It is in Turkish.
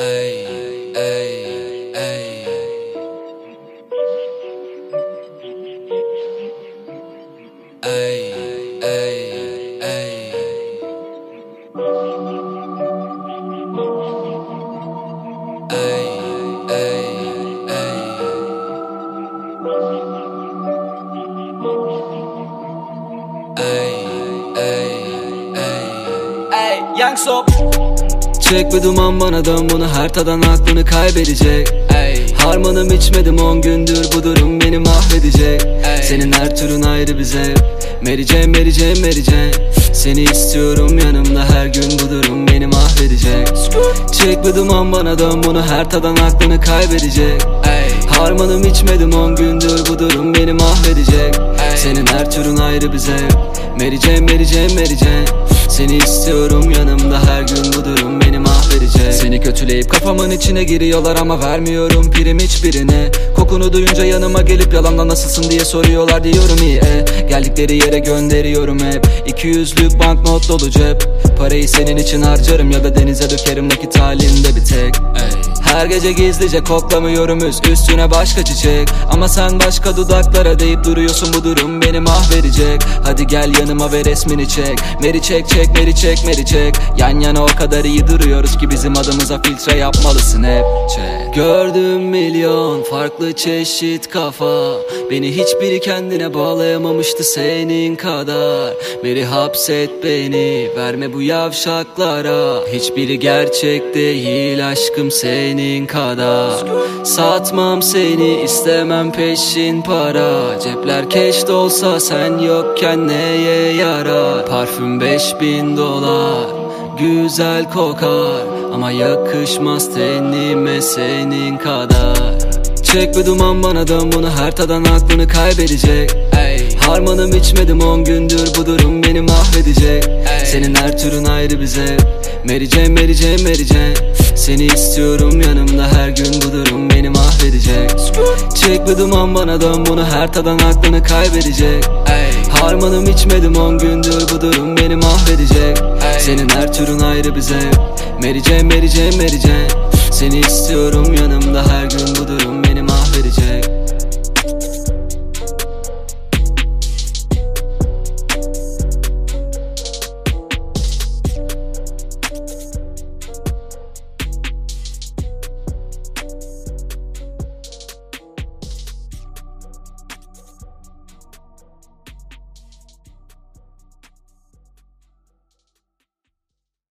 Ey, ey, ey. Ey, ey, ey. Ey, ey, ey. Ey, ey, ey. Ey, Young Sop. Çek bir duman bana dön bunu her tadan aklını kaybedecek. Ey, Harmanım içmedim on gündür bu durum beni mahvedecek. Ey. Senin her türün ayrı bize Jane, Mary Jane Seni istiyorum yanımda her gün bu durum beni mahvedecek. Çek bir duman bana dön bunu her tadan aklını kaybedecek. Ey. Harmanım içmedim on gündür bu durum beni mahvedecek. Ey. Senin her türün ayrı bize Jane, Mary Jane Seni istiyorum yanımda her gün bu durum beni kötüleyip kafamın içine giriyorlar ama vermiyorum prim hiçbirine Kokunu duyunca yanıma gelip yalanla nasılsın diye soruyorlar diyorum iyi e. Geldikleri yere gönderiyorum hep 200'lük banknot dolu cep Parayı senin için harcarım ya da denize dökerim nakit halinde bir tek Ey. Her gece gizlice koklamıyorum üst üstüne başka çiçek. Ama sen başka dudaklara deyip duruyorsun bu durum beni mahvedecek. Hadi gel yanıma ve resmini çek. Meri çek çek meri çek meri çek. Yan yana o kadar iyi duruyoruz ki bizim adımıza filtre yapmalısın hep. Çek. Gördüm milyon farklı çeşit kafa. Beni hiçbiri kendine bağlayamamıştı senin kadar. Meri hapset beni verme bu yavşaklara. Hiçbiri gerçek değil aşkım senin kadar. Satmam seni istemem peşin para. Cepler keş dolsa sen yokken neye yarar? Parfüm 5000 dolar güzel kokar. Ama yakışmaz tenime senin kadar. Çek bir duman bana dön bunu her tadan aklını kaybedecek. Ey, Harmanım içmedim on gündür bu durum beni mahvedecek. Ey. Senin her türün ayrı bize Mary Jane, Mary Jane, Mary Jane Seni istiyorum yanımda her gün bu durum beni mahvedecek. Çek bir duman bana dön bunu her tadan aklını kaybedecek. Harmanım içmedim on gündür bu durum beni mahvedecek. Senin her türün ayrı Jane, Mary Jane, Mary Jane Seni istiyorum yanımda her gün bu durum